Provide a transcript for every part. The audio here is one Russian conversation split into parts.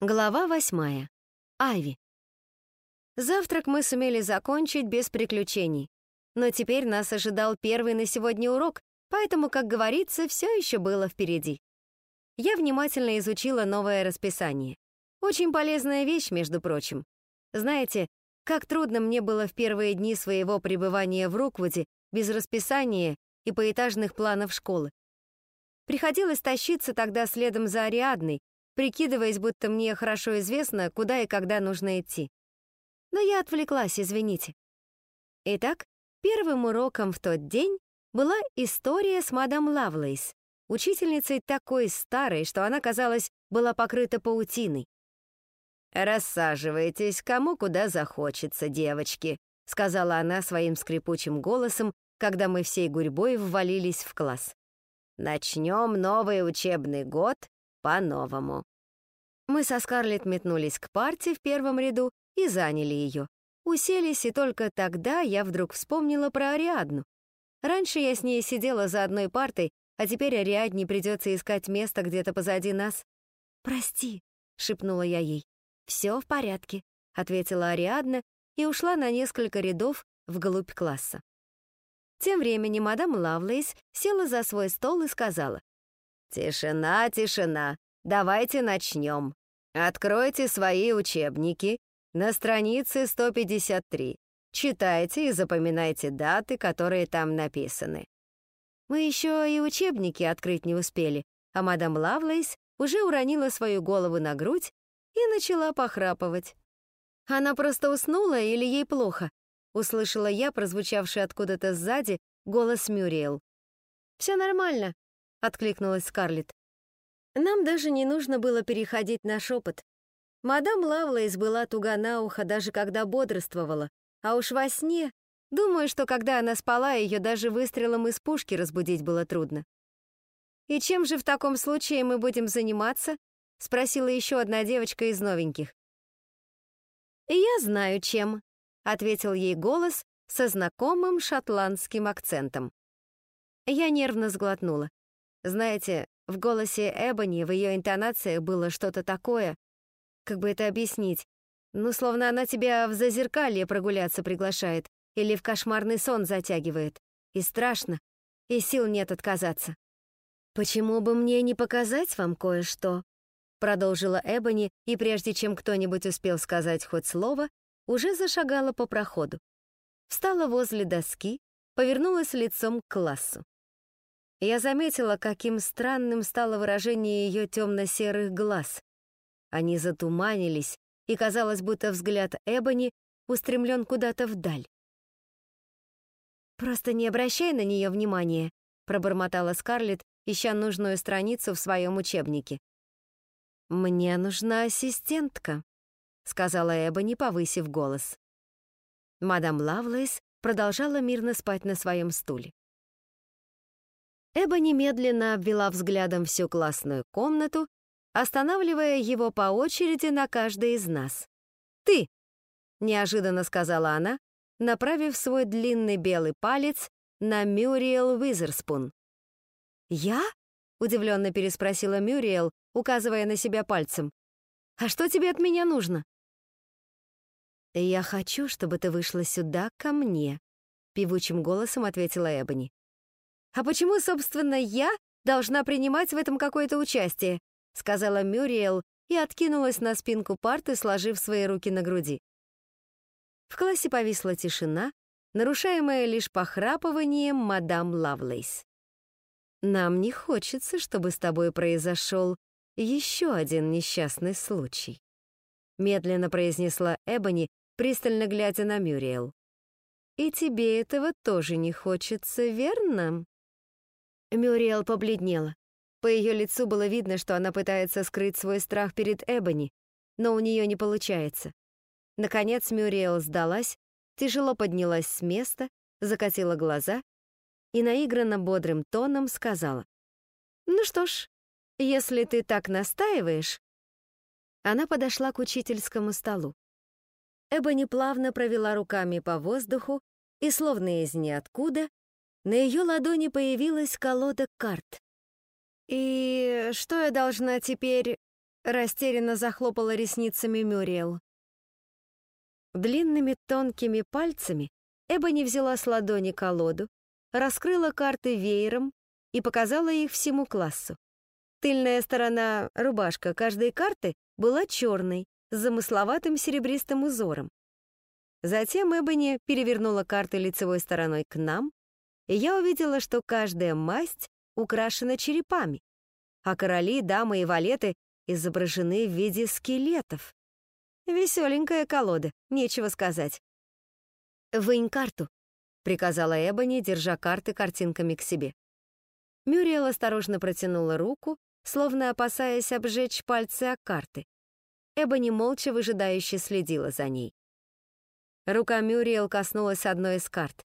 Глава восьмая. Айви. Завтрак мы сумели закончить без приключений. Но теперь нас ожидал первый на сегодня урок, поэтому, как говорится, все еще было впереди. Я внимательно изучила новое расписание. Очень полезная вещь, между прочим. Знаете, как трудно мне было в первые дни своего пребывания в Руквуде без расписания и поэтажных планов школы. Приходилось тащиться тогда следом за Ариадной, прикидываясь, будто мне хорошо известно, куда и когда нужно идти. Но я отвлеклась, извините. Итак, первым уроком в тот день была история с мадам Лавлейс, учительницей такой старой, что она, казалось, была покрыта паутиной. «Рассаживайтесь, кому куда захочется, девочки», сказала она своим скрипучим голосом, когда мы всей гурьбой ввалились в класс. «Начнем новый учебный год по-новому». Мы со Скарлетт метнулись к парте в первом ряду и заняли ее. Уселись, и только тогда я вдруг вспомнила про Ариадну. Раньше я с ней сидела за одной партой, а теперь Ариадне придется искать место где-то позади нас. «Прости», — шепнула я ей. «Все в порядке», — ответила Ариадна и ушла на несколько рядов вглубь класса. Тем временем мадам Лавлейс села за свой стол и сказала. «Тишина, тишина, давайте начнем. Откройте свои учебники на странице 153. Читайте и запоминайте даты, которые там написаны. Мы еще и учебники открыть не успели, а мадам Лавлейс уже уронила свою голову на грудь и начала похрапывать. Она просто уснула или ей плохо? Услышала я, прозвучавший откуда-то сзади, голос Мюриэл. «Все нормально», — откликнулась Скарлетт. Нам даже не нужно было переходить на шепот. Мадам Лавлейс была туга на ухо, даже когда бодрствовала, а уж во сне, думаю, что когда она спала, ее даже выстрелом из пушки разбудить было трудно. «И чем же в таком случае мы будем заниматься?» — спросила еще одна девочка из новеньких. «Я знаю, чем», — ответил ей голос со знакомым шотландским акцентом. Я нервно сглотнула. Знаете, в голосе Эбони, в ее интонациях было что-то такое. Как бы это объяснить? Ну, словно она тебя в зазеркалье прогуляться приглашает или в кошмарный сон затягивает. И страшно, и сил нет отказаться. «Почему бы мне не показать вам кое-что?» Продолжила Эбони, и прежде чем кто-нибудь успел сказать хоть слово, уже зашагала по проходу. Встала возле доски, повернулась лицом к классу. Я заметила, каким странным стало выражение ее темно-серых глаз. Они затуманились, и казалось, будто взгляд Эбони устремлен куда-то вдаль. «Просто не обращай на нее внимания», — пробормотала Скарлетт, ища нужную страницу в своем учебнике. «Мне нужна ассистентка», — сказала Эбони, повысив голос. Мадам Лавлейс продолжала мирно спать на своем стуле. Эба немедленно обвела взглядом всю классную комнату, останавливая его по очереди на каждой из нас. «Ты!» — неожиданно сказала она, направив свой длинный белый палец на Мюриел Уизерспун. «Я?» — удивленно переспросила Мюриел, указывая на себя пальцем. «А что тебе от меня нужно?» «Я хочу, чтобы ты вышла сюда ко мне», — певучим голосом ответила Эбони. «А почему, собственно, я должна принимать в этом какое-то участие?» сказала Мюриел и откинулась на спинку парты, сложив свои руки на груди. В классе повисла тишина, нарушаемая лишь похрапыванием мадам Лавлейс. «Нам не хочется, чтобы с тобой произошел еще один несчастный случай», медленно произнесла Эбони, пристально глядя на Мюриел. «И тебе этого тоже не хочется, верно?» Мюриэл побледнела. По ее лицу было видно, что она пытается скрыть свой страх перед Эбони, но у нее не получается. Наконец Мюриэл сдалась, тяжело поднялась с места, закатила глаза и наигранно бодрым тоном сказала. «Ну что ж, если ты так настаиваешь...» Она подошла к учительскому столу. Эбони плавно провела руками по воздуху и, словно из ниоткуда, на ее ладони появилась колода карт. «И что я должна теперь Растерянно захлопала ресницами Мюриэл. Длинными тонкими пальцами Эбони взяла с ладони колоду, раскрыла карты веером и показала их всему классу. Тыльная сторона рубашка каждой карты была черной, с замысловатым серебристым узором. Затем Эбони перевернула карты лицевой стороной к нам, я увидела, что каждая масть украшена черепами, а короли, дамы и валеты изображены в виде скелетов. Веселенькая колода, нечего сказать. «Вынь карту», — приказала Эбони, держа карты картинками к себе. Мюриел осторожно протянула руку, словно опасаясь обжечь пальцы о карты. Эбони молча выжидающе следила за ней. Рука Мюриел коснулась одной из карт.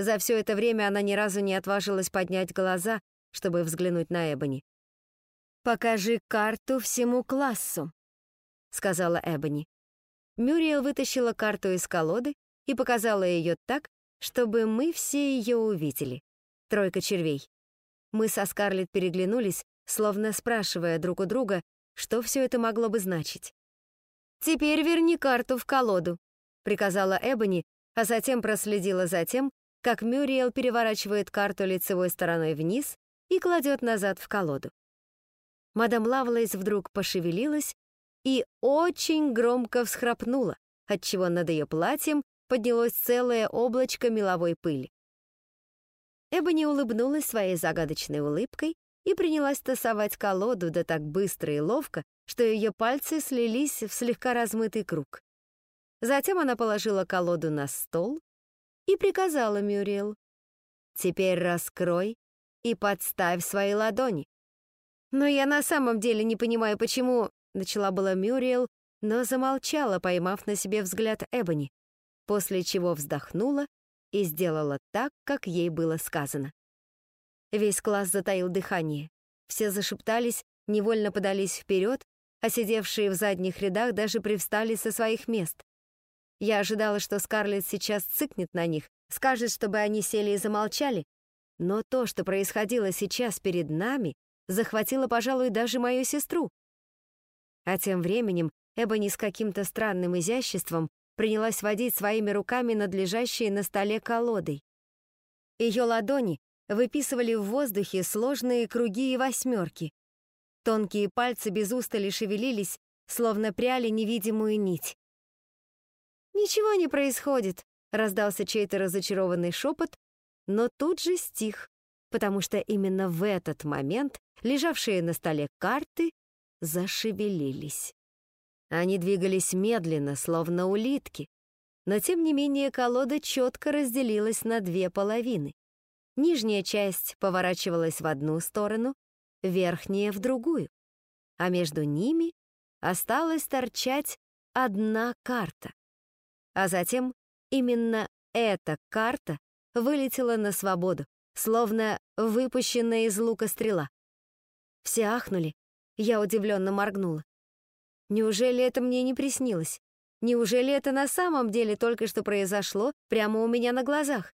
За все это время она ни разу не отважилась поднять глаза, чтобы взглянуть на Эбони. «Покажи карту всему классу», — сказала Эбони. Мюриел вытащила карту из колоды и показала ее так, чтобы мы все ее увидели. Тройка червей. Мы со Скарлетт переглянулись, словно спрашивая друг у друга, что все это могло бы значить. «Теперь верни карту в колоду», — приказала Эбони, а затем проследила за тем, как Мюриел переворачивает карту лицевой стороной вниз и кладет назад в колоду. Мадам Лавлейс вдруг пошевелилась и очень громко всхрапнула, отчего над ее платьем поднялось целое облачко меловой пыли. Эбони улыбнулась своей загадочной улыбкой и принялась тасовать колоду да так быстро и ловко, что ее пальцы слились в слегка размытый круг. Затем она положила колоду на стол и приказала Мюриел. «Теперь раскрой и подставь свои ладони». «Но я на самом деле не понимаю, почему...» — начала была Мюриел, но замолчала, поймав на себе взгляд Эбони, после чего вздохнула и сделала так, как ей было сказано. Весь класс затаил дыхание. Все зашептались, невольно подались вперед, а сидевшие в задних рядах даже привстали со своих мест. Я ожидала, что Скарлетт сейчас цыкнет на них, скажет, чтобы они сели и замолчали, но то, что происходило сейчас перед нами, захватило, пожалуй, даже мою сестру. А тем временем Эбони с каким-то странным изяществом принялась водить своими руками над лежащей на столе колодой. Ее ладони выписывали в воздухе сложные круги и восьмерки. Тонкие пальцы без устали шевелились, словно пряли невидимую нить. «Ничего не происходит», — раздался чей-то разочарованный шепот, но тут же стих, потому что именно в этот момент лежавшие на столе карты зашевелились. Они двигались медленно, словно улитки, но тем не менее колода четко разделилась на две половины. Нижняя часть поворачивалась в одну сторону, верхняя — в другую, а между ними осталась торчать одна карта. А затем именно эта карта вылетела на свободу, словно выпущенная из лука стрела. Все ахнули, я удивленно моргнула. Неужели это мне не приснилось? Неужели это на самом деле только что произошло прямо у меня на глазах?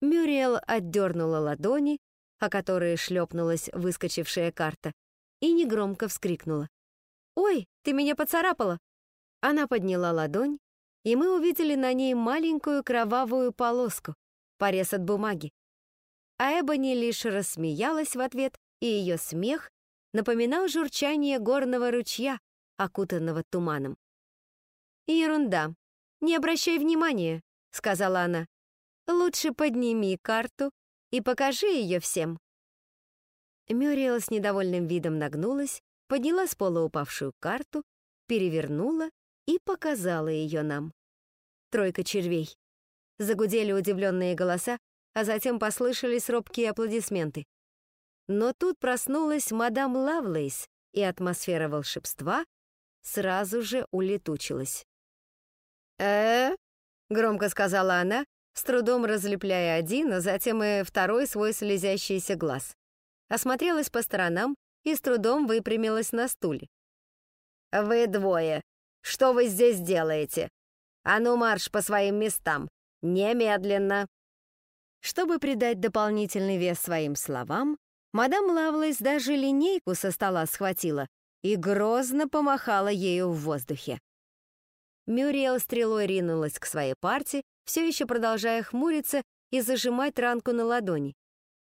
Мюриел отдернула ладони, о которые шлепнулась выскочившая карта, и негромко вскрикнула. «Ой, ты меня поцарапала!» Она подняла ладонь, и мы увидели на ней маленькую кровавую полоску, порез от бумаги. А Эбони лишь рассмеялась в ответ, и ее смех напоминал журчание горного ручья, окутанного туманом. «Ерунда. Не обращай внимания», — сказала она. «Лучше подними карту и покажи ее всем». Мюриел с недовольным видом нагнулась, подняла с пола упавшую карту, перевернула и показала ее нам. Тройка червей. Загудели удивленные голоса, а затем послышались робкие аплодисменты. Но тут проснулась мадам Лавлейс, и атмосфера волшебства сразу же улетучилась. э громко сказала она, с трудом разлепляя один, а затем и второй свой слезящийся глаз. Осмотрелась по сторонам и с трудом выпрямилась на стуле. «Вы двое, что вы здесь делаете? А ну марш по своим местам! Немедленно!» Чтобы придать дополнительный вес своим словам, мадам Лавлейс даже линейку со стола схватила и грозно помахала ею в воздухе. Мюриэл стрелой ринулась к своей партии, все еще продолжая хмуриться и зажимать ранку на ладони.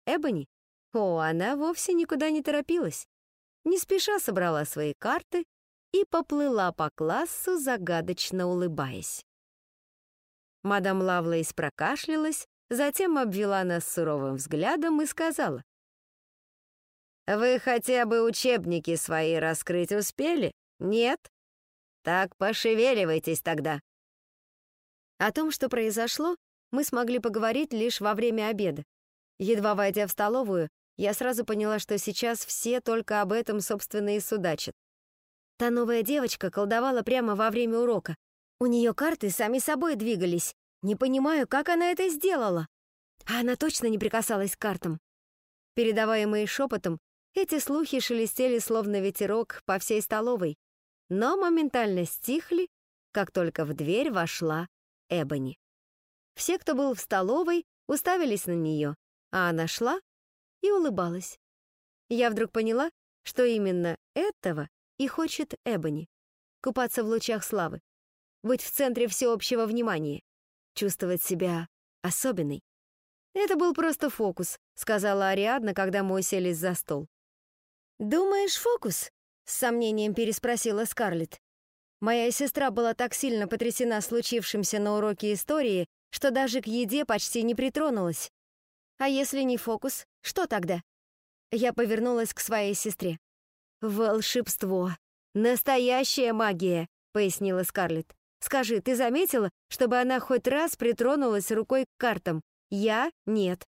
Эбони? О, она вовсе никуда не торопилась. Не спеша собрала свои карты и поплыла по классу, загадочно улыбаясь. Мадам Лавлейс прокашлялась, затем обвела нас суровым взглядом и сказала. «Вы хотя бы учебники свои раскрыть успели? Нет? Так пошевеливайтесь тогда». О том, что произошло, мы смогли поговорить лишь во время обеда. Едва войдя в столовую, я сразу поняла, что сейчас все только об этом, собственно, и судачат. Та новая девочка колдовала прямо во время урока. У нее карты сами собой двигались. Не понимаю, как она это сделала. А она точно не прикасалась к картам. Передаваемые шепотом, эти слухи шелестели словно ветерок по всей столовой, но моментально стихли, как только в дверь вошла Эбони. Все, кто был в столовой, уставились на нее, а она шла и улыбалась. Я вдруг поняла, что именно этого и хочет Эбони — купаться в лучах славы, быть в центре всеобщего внимания, чувствовать себя особенной. «Это был просто фокус», — сказала Ариадна, когда мы уселись за стол. «Думаешь, фокус?» — с сомнением переспросила Скарлетт. Моя сестра была так сильно потрясена случившимся на уроке истории, что даже к еде почти не притронулась. А если не фокус, что тогда? Я повернулась к своей сестре. «Волшебство! Настоящая магия!» — пояснила Скарлетт. «Скажи, ты заметила, чтобы она хоть раз притронулась рукой к картам? Я — нет».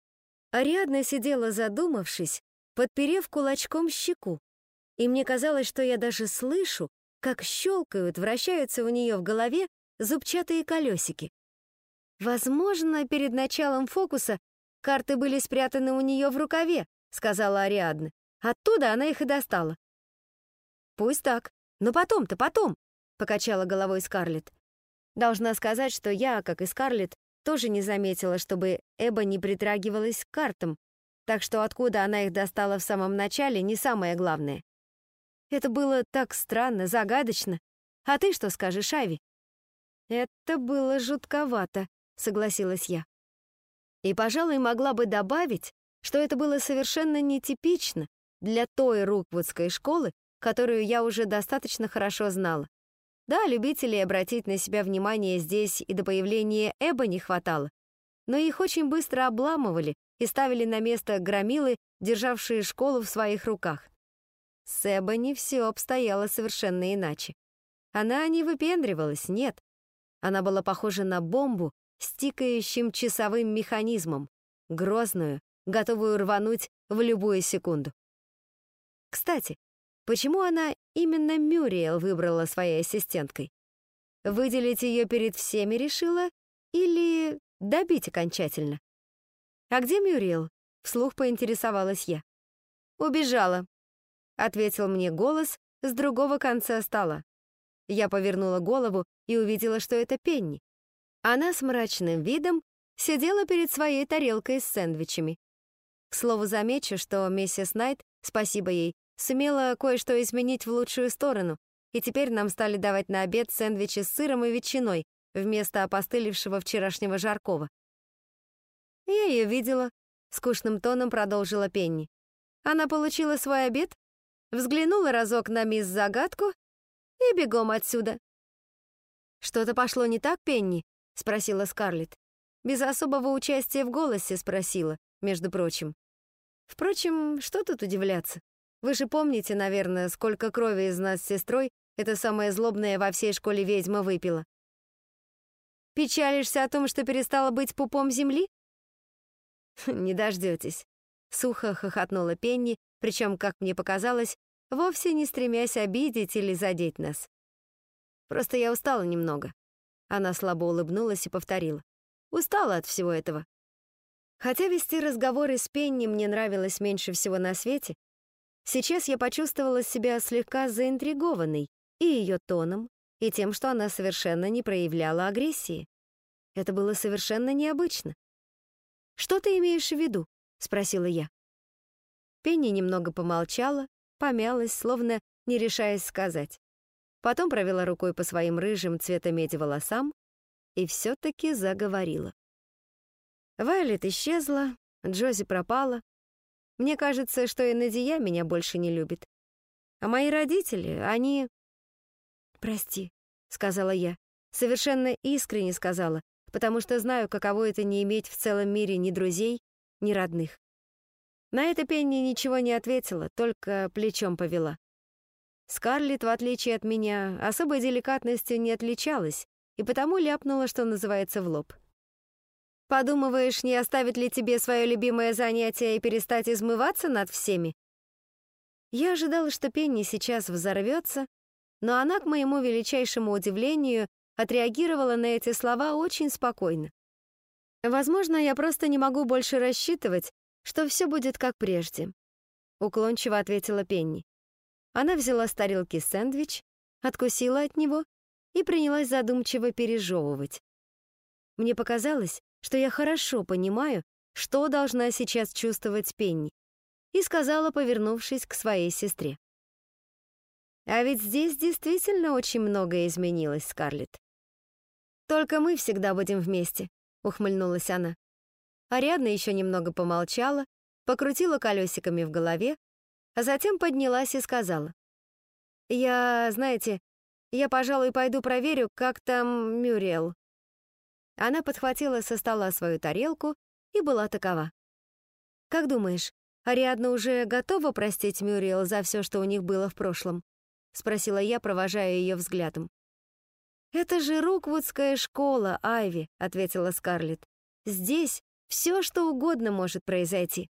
Ариадна сидела задумавшись, подперев кулачком щеку. И мне казалось, что я даже слышу, как щелкают, вращаются у нее в голове зубчатые колесики. Возможно, перед началом фокуса карты были спрятаны у нее в рукаве, сказала Ариадна. Оттуда она их и достала. Пусть так, но потом-то потом, покачала головой Скарлетт. Должна сказать, что я, как и Скарлетт, тоже не заметила, чтобы Эба не притрагивалась к картам, так что откуда она их достала в самом начале, не самое главное. Это было так странно, загадочно. А ты что скажешь, Ави? Это было жутковато, согласилась я. И, пожалуй, могла бы добавить, что это было совершенно нетипично для той руквудской школы, которую я уже достаточно хорошо знала. Да, любителей обратить на себя внимание здесь и до появления Эба не хватало, но их очень быстро обламывали и ставили на место громилы, державшие школу в своих руках. С Эбони все обстояло совершенно иначе. Она не выпендривалась, нет. Она была похожа на бомбу, с тикающим часовым механизмом, грозную, готовую рвануть в любую секунду. Кстати, почему она именно Мюриэл выбрала своей ассистенткой? Выделить ее перед всеми решила или добить окончательно? «А где Мюриэл?» — вслух поинтересовалась я. «Убежала», — ответил мне голос с другого конца стола. Я повернула голову и увидела, что это Пенни. Она с мрачным видом сидела перед своей тарелкой с сэндвичами. К слову, замечу, что миссис Найт, спасибо ей, сумела кое-что изменить в лучшую сторону, и теперь нам стали давать на обед сэндвичи с сыром и ветчиной вместо опостылевшего вчерашнего жаркого. «Я ее видела», — скучным тоном продолжила Пенни. Она получила свой обед, взглянула разок на мисс Загадку и бегом отсюда. «Что-то пошло не так, Пенни?» — спросила Скарлетт. Без особого участия в голосе спросила, между прочим. Впрочем, что тут удивляться? Вы же помните, наверное, сколько крови из нас с сестрой эта самая злобная во всей школе ведьма выпила. Печалишься о том, что перестала быть пупом земли? Не дождетесь. Сухо хохотнула Пенни, причем, как мне показалось, вовсе не стремясь обидеть или задеть нас. Просто я устала немного. Она слабо улыбнулась и повторила. Устала от всего этого. Хотя вести разговоры с Пенни мне нравилось меньше всего на свете, сейчас я почувствовала себя слегка заинтригованной и ее тоном, и тем, что она совершенно не проявляла агрессии. Это было совершенно необычно. «Что ты имеешь в виду?» — спросила я. Пенни немного помолчала, помялась, словно не решаясь сказать. Потом провела рукой по своим рыжим цвета меди волосам и все-таки заговорила. Вайлет исчезла, Джози пропала. Мне кажется, что и Надия меня больше не любит. А мои родители, они... «Прости», — сказала я. Совершенно искренне сказала, потому что знаю, каково это не иметь в целом мире ни друзей, ни родных. На это Пенни ничего не ответила, только плечом повела. Скарлетт, в отличие от меня, особой деликатностью не отличалась, и потому ляпнула, что называется, в лоб. «Подумываешь, не оставить ли тебе свое любимое занятие и перестать измываться над всеми?» Я ожидала, что Пенни сейчас взорвется, но она, к моему величайшему удивлению, отреагировала на эти слова очень спокойно. «Возможно, я просто не могу больше рассчитывать, что все будет как прежде», — уклончиво ответила Пенни. Она взяла с тарелки сэндвич, откусила от него и принялась задумчиво пережевывать. Мне показалось, что я хорошо понимаю, что должна сейчас чувствовать Пенни, и сказала, повернувшись к своей сестре. «А ведь здесь действительно очень многое изменилось, Скарлетт. Только мы всегда будем вместе», — ухмыльнулась она. Ариадна еще немного помолчала, покрутила колесиками в голове, а затем поднялась и сказала. «Я, знаете, я, пожалуй, пойду проверю, как там Мюрриел». Она подхватила со стола свою тарелку и была такова. «Как думаешь, Ариадна уже готова простить Мюрриел за все, что у них было в прошлом?» — спросила я, провожая ее взглядом. «Это же Руквудская школа, Айви», — ответила Скарлетт. «Здесь все, что угодно может произойти.